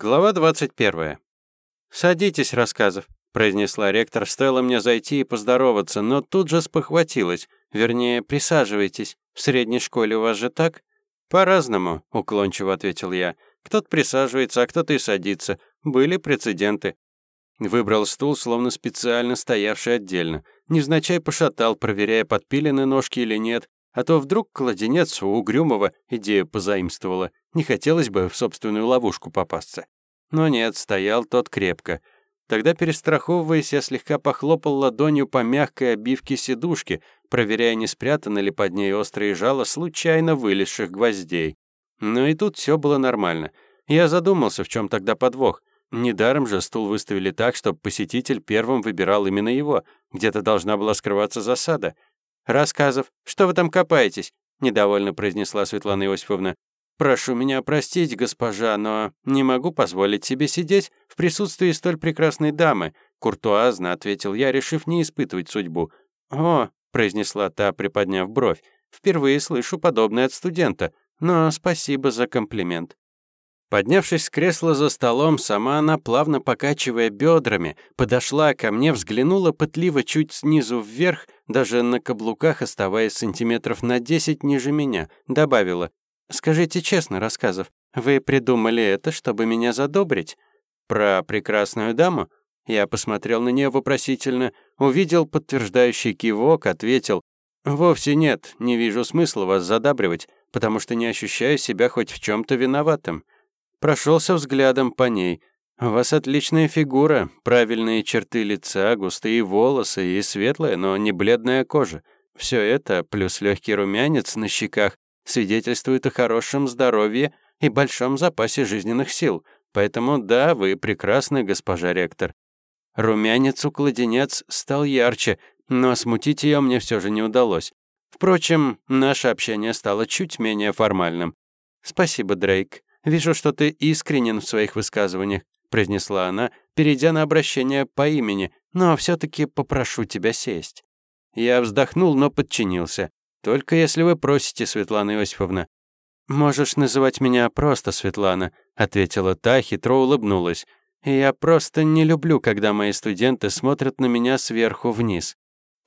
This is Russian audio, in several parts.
Глава 21. «Садитесь, рассказов», — произнесла ректор. Стоило мне зайти и поздороваться, но тут же спохватилась. Вернее, присаживайтесь. В средней школе у вас же так? По-разному, уклончиво ответил я. Кто-то присаживается, а кто-то и садится. Были прецеденты. Выбрал стул, словно специально стоявший отдельно. Невзначай пошатал, проверяя, подпилены ножки или нет. А то вдруг кладенец у Угрюмова идею позаимствовала. Не хотелось бы в собственную ловушку попасться. Но нет, стоял тот крепко. Тогда, перестраховываясь, я слегка похлопал ладонью по мягкой обивке сидушки, проверяя, не спрятаны ли под ней острые жало случайно вылезших гвоздей. Но и тут все было нормально. Я задумался, в чем тогда подвох. Недаром же стул выставили так, чтобы посетитель первым выбирал именно его. Где-то должна была скрываться засада. «Рассказов, что вы там копаетесь?» — недовольно произнесла Светлана Иосифовна. «Прошу меня простить, госпожа, но не могу позволить себе сидеть в присутствии столь прекрасной дамы», — куртуазно ответил я, решив не испытывать судьбу. «О», — произнесла та, приподняв бровь, «впервые слышу подобное от студента, но спасибо за комплимент». Поднявшись с кресла за столом, сама она, плавно покачивая бедрами, подошла ко мне, взглянула пытливо чуть снизу вверх, даже на каблуках оставаясь сантиметров на десять ниже меня, добавила. «Скажите честно, рассказов, вы придумали это, чтобы меня задобрить? Про прекрасную даму?» Я посмотрел на нее вопросительно, увидел подтверждающий кивок, ответил. «Вовсе нет, не вижу смысла вас задабривать, потому что не ощущаю себя хоть в чем то виноватым». Прошелся взглядом по ней. «У вас отличная фигура, правильные черты лица, густые волосы и светлая, но не бледная кожа. Все это, плюс легкий румянец на щеках, свидетельствует о хорошем здоровье и большом запасе жизненных сил. Поэтому да, вы прекрасны, госпожа ректор». Румянец у кладенец стал ярче, но смутить ее мне все же не удалось. Впрочем, наше общение стало чуть менее формальным. «Спасибо, Дрейк. «Вижу, что ты искренен в своих высказываниях», — произнесла она, перейдя на обращение по имени, «но все таки попрошу тебя сесть». Я вздохнул, но подчинился. «Только если вы просите, Светлана Иосифовна». «Можешь называть меня просто Светлана», — ответила та, хитро улыбнулась. «Я просто не люблю, когда мои студенты смотрят на меня сверху вниз.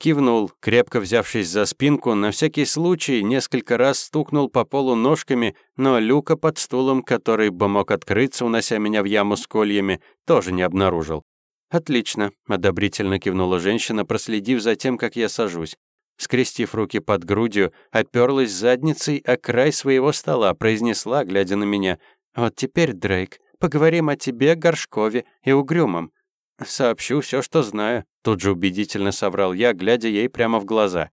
Кивнул, крепко взявшись за спинку, на всякий случай несколько раз стукнул по полу ножками, но люка под стулом, который бы мог открыться, унося меня в яму с кольями, тоже не обнаружил. «Отлично», — одобрительно кивнула женщина, проследив за тем, как я сажусь. Скрестив руки под грудью, оперлась задницей о край своего стола, произнесла, глядя на меня. «Вот теперь, Дрейк, поговорим о тебе, Горшкове и Угрюмом. «Сообщу все, что знаю», — тут же убедительно соврал я, глядя ей прямо в глаза.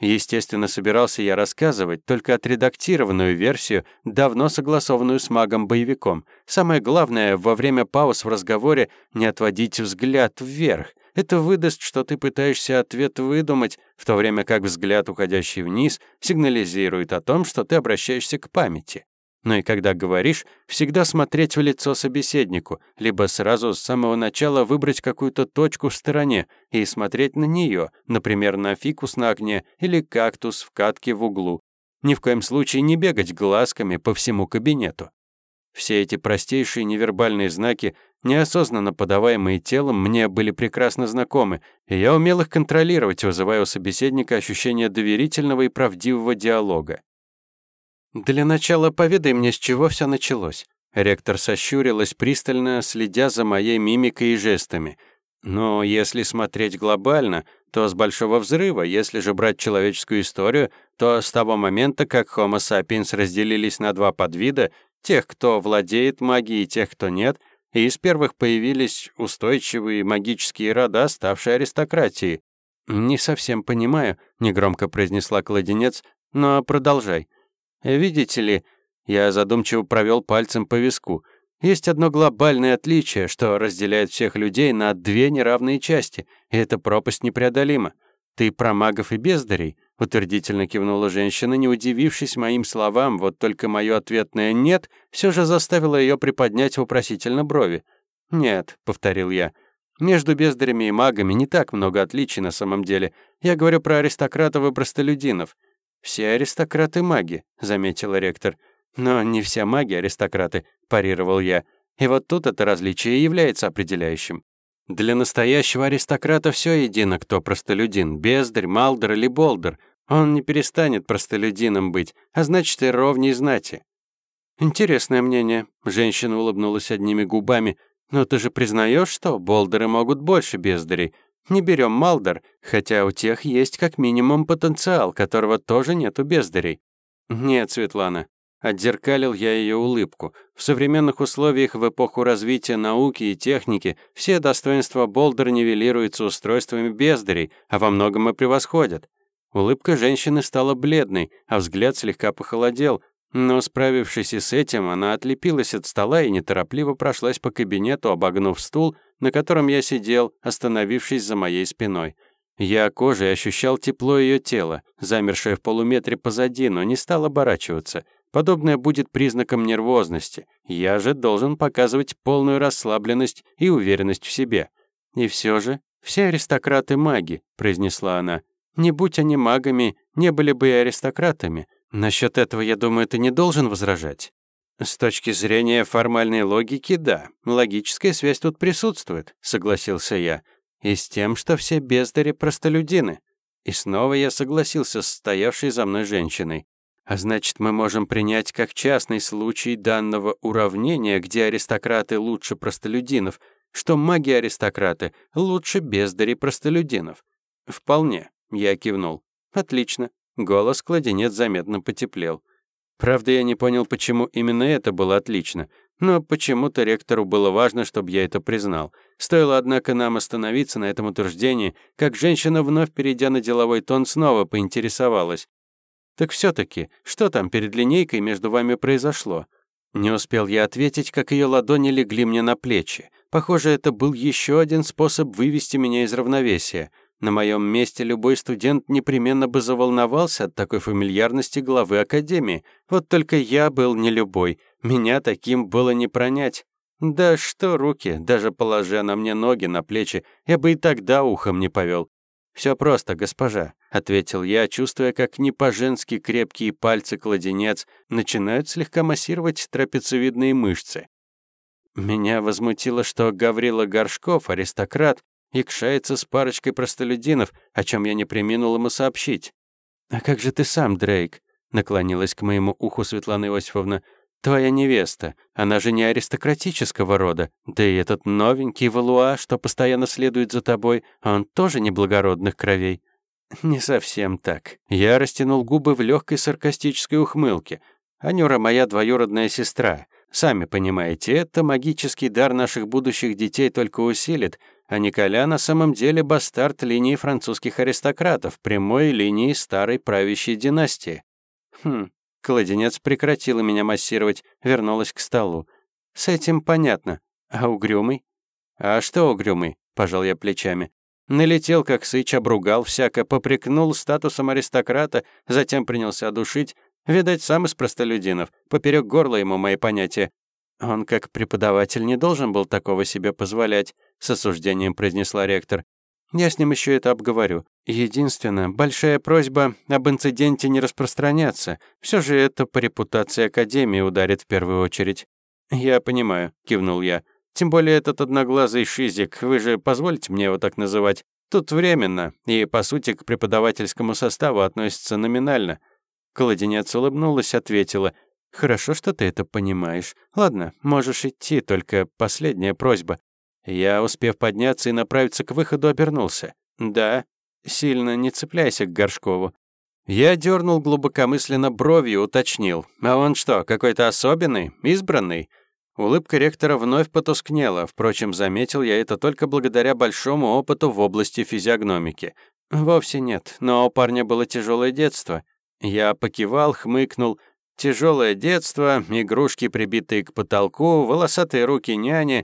Естественно, собирался я рассказывать только отредактированную версию, давно согласованную с магом-боевиком. Самое главное, во время пауз в разговоре не отводить взгляд вверх. Это выдаст, что ты пытаешься ответ выдумать, в то время как взгляд, уходящий вниз, сигнализирует о том, что ты обращаешься к памяти. Но и когда говоришь, всегда смотреть в лицо собеседнику, либо сразу с самого начала выбрать какую-то точку в стороне и смотреть на нее, например, на фикус на огне или кактус в катке в углу. Ни в коем случае не бегать глазками по всему кабинету. Все эти простейшие невербальные знаки, неосознанно подаваемые телом, мне были прекрасно знакомы, и я умел их контролировать, вызывая у собеседника ощущение доверительного и правдивого диалога. «Для начала поведай мне, с чего все началось». Ректор сощурилась, пристально следя за моей мимикой и жестами. «Но если смотреть глобально, то с Большого Взрыва, если же брать человеческую историю, то с того момента, как Homo sapiens разделились на два подвида, тех, кто владеет магией, тех, кто нет, и из первых появились устойчивые магические рода, ставшие аристократией. «Не совсем понимаю», — негромко произнесла кладенец, — «но продолжай». Видите ли, я задумчиво провел пальцем по виску. Есть одно глобальное отличие, что разделяет всех людей на две неравные части, и эта пропасть непреодолима. Ты про магов и бездарей, утвердительно кивнула женщина, не удивившись моим словам, вот только мое ответное «нет» все же заставило ее приподнять вопросительно брови. «Нет», — повторил я, — «между бездарями и магами не так много отличий на самом деле. Я говорю про аристократов и простолюдинов. «Все аристократы маги», — заметила ректор. «Но не все маги аристократы», — парировал я. И вот тут это различие является определяющим. Для настоящего аристократа все едино, кто простолюдин, бездарь, малдер или болдер. Он не перестанет простолюдином быть, а значит и ровней знати. Интересное мнение. Женщина улыбнулась одними губами. Но ты же признаешь, что болдеры могут больше бездарей. Не берем Малдер, хотя у тех есть как минимум потенциал, которого тоже нет у бездарей. Нет, Светлана. Отзеркалил я ее улыбку. В современных условиях в эпоху развития науки и техники все достоинства Болдер нивелируются устройствами бездарей, а во многом и превосходят. Улыбка женщины стала бледной, а взгляд слегка похолодел, но, справившись и с этим, она отлепилась от стола и неторопливо прошлась по кабинету, обогнув стул, на котором я сидел, остановившись за моей спиной. Я кожей ощущал тепло ее тела, замершее в полуметре позади, но не стал оборачиваться. Подобное будет признаком нервозности. Я же должен показывать полную расслабленность и уверенность в себе. «И все же, все аристократы маги», — произнесла она. «Не будь они магами, не были бы и аристократами. Насчет этого, я думаю, ты не должен возражать. С точки зрения формальной логики, да. Логическая связь тут присутствует, согласился я. И с тем, что все бездари простолюдины. И снова я согласился с стоявшей за мной женщиной. А значит, мы можем принять как частный случай данного уравнения, где аристократы лучше простолюдинов, что маги-аристократы лучше бездари простолюдинов. Вполне, я кивнул. Отлично. Голос кладенец заметно потеплел. Правда, я не понял, почему именно это было отлично. Но почему-то ректору было важно, чтобы я это признал. Стоило, однако, нам остановиться на этом утверждении, как женщина, вновь перейдя на деловой тон, снова поинтересовалась. «Так все таки что там перед линейкой между вами произошло?» Не успел я ответить, как ее ладони легли мне на плечи. Похоже, это был еще один способ вывести меня из равновесия. На моем месте любой студент непременно бы заволновался от такой фамильярности главы академии. Вот только я был не любой. Меня таким было не пронять. Да что руки, даже положа на мне ноги на плечи, я бы и тогда ухом не повел. Все просто, госпожа», — ответил я, чувствуя, как не по-женски крепкие пальцы кладенец начинают слегка массировать трапециевидные мышцы. Меня возмутило, что Гаврила Горшков, аристократ, икшается с парочкой простолюдинов, о чем я не преминул ему сообщить. «А как же ты сам, Дрейк?» — наклонилась к моему уху Светлана Иосифовна. «Твоя невеста, она же не аристократического рода, да и этот новенький Валуа, что постоянно следует за тобой, он тоже не благородных кровей». «Не совсем так». Я растянул губы в легкой саркастической ухмылке. «Анюра моя двоюродная сестра. Сами понимаете, это магический дар наших будущих детей только усилит, а Николя на самом деле бастард линии французских аристократов, прямой линии старой правящей династии. Хм, кладенец прекратила меня массировать, вернулась к столу. С этим понятно. А угрюмый? А что угрюмый? Пожал я плечами. Налетел, как сыч, обругал всяко, попрекнул статусом аристократа, затем принялся душить. Видать, сам из простолюдинов. Поперек горла ему мои понятия. Он, как преподаватель, не должен был такого себе позволять, с осуждением произнесла ректор. Я с ним еще это обговорю. Единственное, большая просьба об инциденте не распространяться. Все же это по репутации Академии ударит в первую очередь. Я понимаю, кивнул я. Тем более этот одноглазый шизик, вы же позволите мне его так называть. Тут временно, и, по сути, к преподавательскому составу относится номинально. Кладенец улыбнулась, ответила — «Хорошо, что ты это понимаешь. Ладно, можешь идти, только последняя просьба». Я, успев подняться и направиться к выходу, обернулся. «Да, сильно не цепляйся к Горшкову». Я дернул глубокомысленно бровью, уточнил. «А он что, какой-то особенный? Избранный?» Улыбка ректора вновь потускнела, впрочем, заметил я это только благодаря большому опыту в области физиогномики. Вовсе нет, но у парня было тяжелое детство. Я покивал, хмыкнул — Тяжелое детство, игрушки, прибитые к потолку, волосатые руки няни.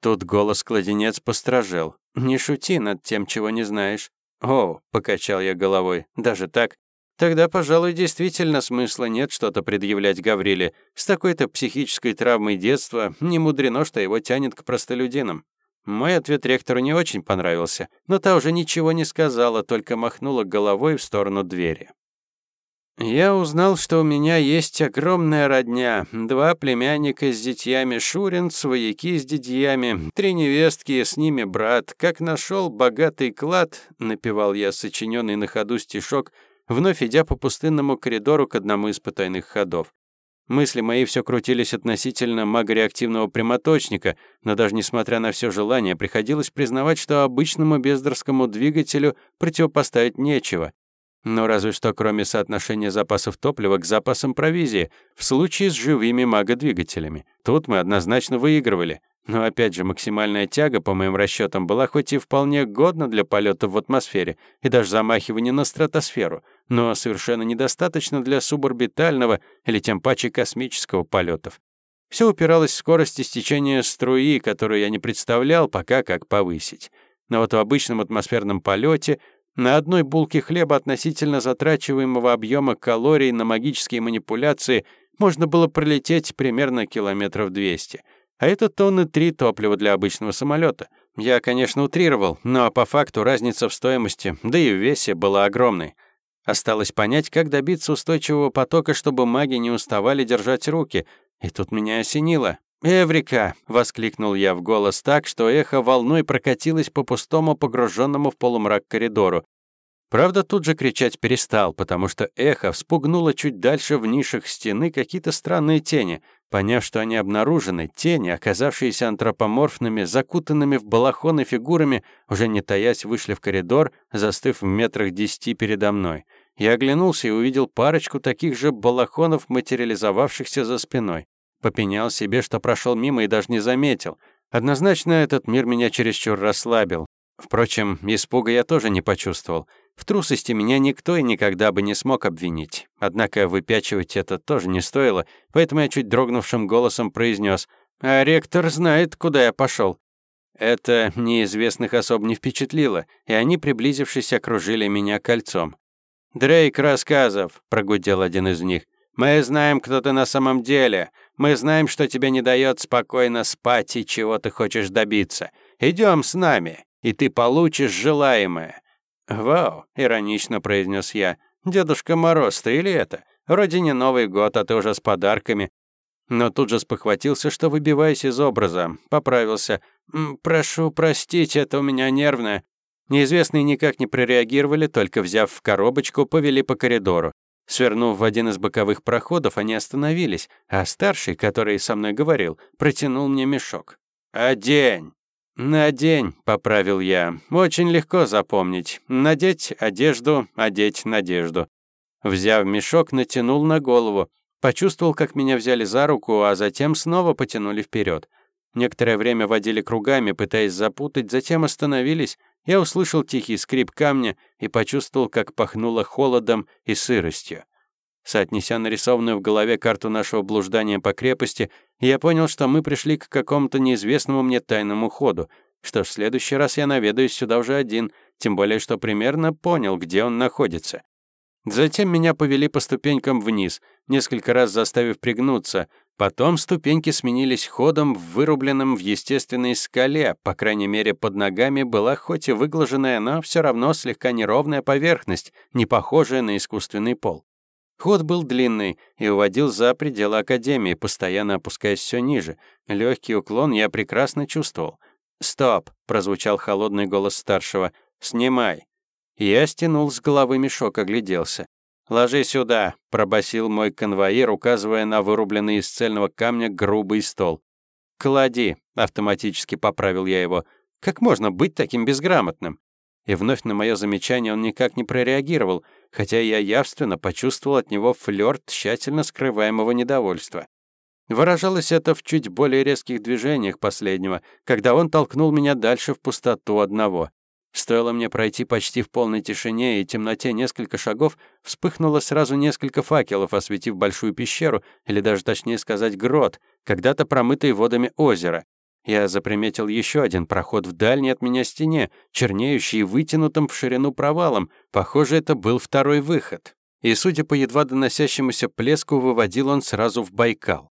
Тут голос кладенец постражел. «Не шути над тем, чего не знаешь». «О», — покачал я головой, — «даже так?» Тогда, пожалуй, действительно смысла нет что-то предъявлять Гавриле. С такой-то психической травмой детства не мудрено, что его тянет к простолюдинам. Мой ответ ректору не очень понравился, но та уже ничего не сказала, только махнула головой в сторону двери. Я узнал, что у меня есть огромная родня. Два племянника с детьями Шурин, свояки с дядьями, три невестки, с ними брат. Как нашел богатый клад, напевал я сочиненный на ходу стишок, вновь идя по пустынному коридору к одному из потайных ходов. Мысли мои все крутились относительно магореактивного прямоточника, но даже несмотря на все желание, приходилось признавать, что обычному бездорскому двигателю противопоставить нечего. Но разве что кроме соотношения запасов топлива к запасам провизии в случае с живыми магодвигателями. Тут мы однозначно выигрывали. Но опять же, максимальная тяга, по моим расчетам, была хоть и вполне годна для полета в атмосфере и даже замахивания на стратосферу, но совершенно недостаточно для суборбитального или тем паче космического полетов. Все упиралось в скорость истечения струи, которую я не представлял пока, как повысить. Но вот в обычном атмосферном полете на одной булке хлеба относительно затрачиваемого объема калорий на магические манипуляции можно было пролететь примерно километров 200. А это тонны три топлива для обычного самолета. Я, конечно, утрировал, но по факту разница в стоимости, да и в весе была огромной. Осталось понять, как добиться устойчивого потока, чтобы маги не уставали держать руки. И тут меня осенило. «Эврика!» — воскликнул я в голос так, что эхо волной прокатилось по пустому, погруженному в полумрак коридору. Правда, тут же кричать перестал, потому что эхо вспугнуло чуть дальше в нишах стены какие-то странные тени. Поняв, что они обнаружены, тени, оказавшиеся антропоморфными, закутанными в балахоны фигурами, уже не таясь, вышли в коридор, застыв в метрах десяти передо мной. Я оглянулся и увидел парочку таких же балахонов, материализовавшихся за спиной. Попенял себе, что прошел мимо и даже не заметил. Однозначно этот мир меня чересчур расслабил. Впрочем, испуга я тоже не почувствовал. В трусости меня никто и никогда бы не смог обвинить. Однако выпячивать это тоже не стоило, поэтому я чуть дрогнувшим голосом произнес: «А ректор знает, куда я пошел. Это неизвестных особ не впечатлило, и они, приблизившись, окружили меня кольцом. «Дрейк рассказов», — прогудел один из них. «Мы знаем, кто ты на самом деле. Мы знаем, что тебе не дает спокойно спать и чего ты хочешь добиться. Идем с нами, и ты получишь желаемое. «Вау!» — иронично произнес я. «Дедушка Мороз, ты или это? Вроде не Новый год, а ты уже с подарками». Но тут же спохватился, что выбиваясь из образа. Поправился. «Прошу простить, это у меня нервное». Неизвестные никак не прореагировали, только взяв в коробочку, повели по коридору. Свернув в один из боковых проходов, они остановились, а старший, который со мной говорил, протянул мне мешок. «Одень!» «Надень», — поправил я. «Очень легко запомнить. Надеть одежду, одеть надежду». Взяв мешок, натянул на голову. Почувствовал, как меня взяли за руку, а затем снова потянули вперед. Некоторое время водили кругами, пытаясь запутать, затем остановились. Я услышал тихий скрип камня и почувствовал, как пахнуло холодом и сыростью. Соотнеся нарисованную в голове карту нашего блуждания по крепости, я понял, что мы пришли к какому-то неизвестному мне тайному ходу. Что ж, в следующий раз я наведаюсь сюда уже один, тем более, что примерно понял, где он находится. Затем меня повели по ступенькам вниз, несколько раз заставив пригнуться. Потом ступеньки сменились ходом, вырубленным в естественной скале, по крайней мере, под ногами была хоть и выглаженная, но все равно слегка неровная поверхность, не похожая на искусственный пол. Ход был длинный и уводил за пределы Академии, постоянно опускаясь все ниже. Легкий уклон я прекрасно чувствовал. «Стоп!» — прозвучал холодный голос старшего. «Снимай!» Я стянул с головы мешок, огляделся. «Ложи сюда!» — пробасил мой конвоир, указывая на вырубленный из цельного камня грубый стол. «Клади!» — автоматически поправил я его. «Как можно быть таким безграмотным?» И вновь на мое замечание он никак не прореагировал, хотя я явственно почувствовал от него флёр тщательно скрываемого недовольства. Выражалось это в чуть более резких движениях последнего, когда он толкнул меня дальше в пустоту одного. Стоило мне пройти почти в полной тишине и темноте несколько шагов, вспыхнуло сразу несколько факелов, осветив большую пещеру, или даже точнее сказать грот, когда-то промытый водами озера. Я заприметил еще один проход в дальней от меня стене, чернеющий вытянутым в ширину провалом. Похоже, это был второй выход. И, судя по едва доносящемуся плеску, выводил он сразу в Байкал.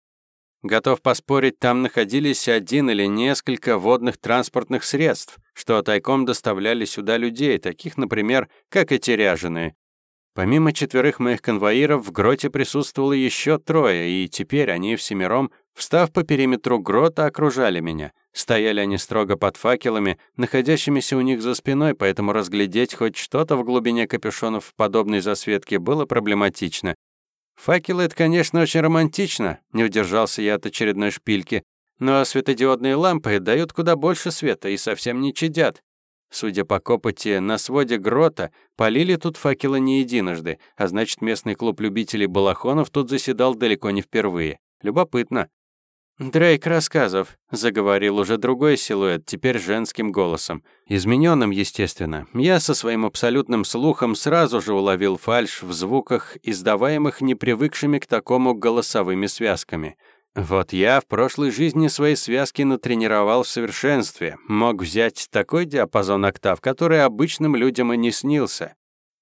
Готов поспорить, там находились один или несколько водных транспортных средств, что тайком доставляли сюда людей, таких, например, как эти ряженые. Помимо четверых моих конвоиров, в гроте присутствовало еще трое, и теперь они всемиром, встав по периметру грота, окружали меня. Стояли они строго под факелами, находящимися у них за спиной, поэтому разглядеть хоть что-то в глубине капюшонов в подобной засветке было проблематично. Факелы — это, конечно, очень романтично, не удержался я от очередной шпильки, но светодиодные лампы дают куда больше света и совсем не чадят. Судя по копоти, на своде грота полили тут факелы не единожды, а значит, местный клуб любителей балахонов тут заседал далеко не впервые. Любопытно. «Дрейк рассказов», — заговорил уже другой силуэт, теперь женским голосом. Измененным, естественно. Я со своим абсолютным слухом сразу же уловил фальшь в звуках, издаваемых непривыкшими к такому голосовыми связками. Вот я в прошлой жизни свои связки натренировал в совершенстве, мог взять такой диапазон октав, который обычным людям и не снился.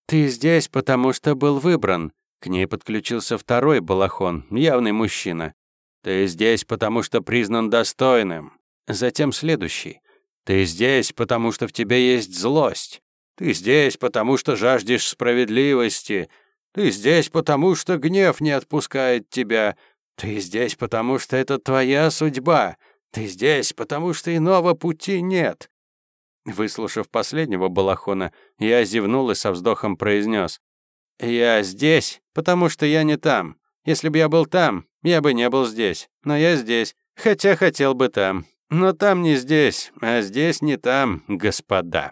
«Ты здесь, потому что был выбран», — к ней подключился второй балахон, явный мужчина. Ты здесь, потому что признан достойным. Затем следующий. Ты здесь, потому что в тебе есть злость. Ты здесь, потому что жаждешь справедливости. Ты здесь, потому что гнев не отпускает тебя. Ты здесь, потому что это твоя судьба. Ты здесь, потому что иного пути нет. Выслушав последнего балахона, я зевнул и со вздохом произнес. «Я здесь, потому что я не там. Если бы я был там, я бы не был здесь. Но я здесь, хотя хотел бы там. Но там не здесь, а здесь не там, господа.